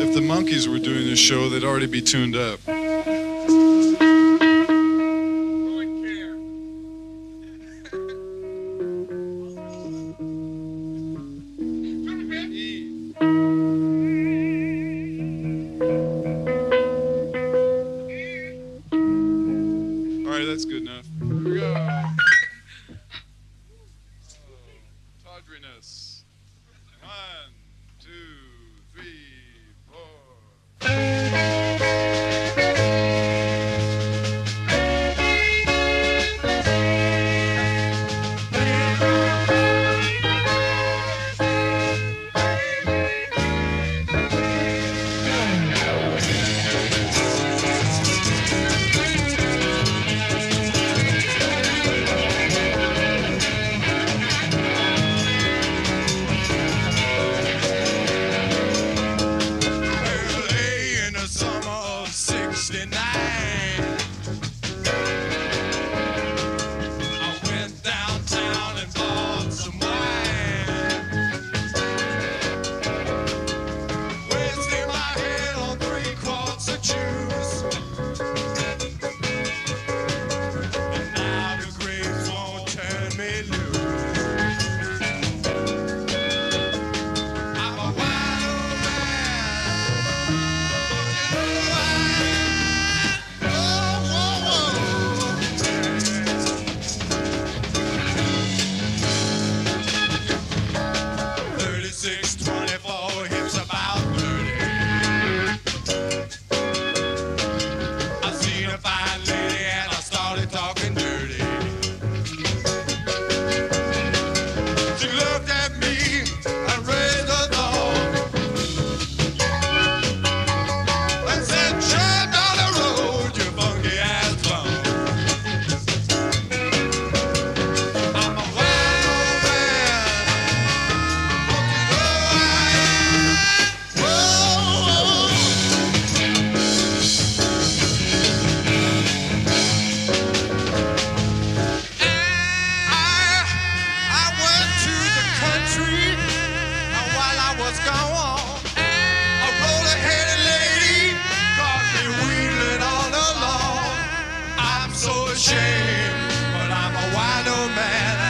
If the monkeys were doing this show, they'd already be tuned up. A roller-headed lady me wheeling all along. I'm so ashamed, but I'm a wild old man.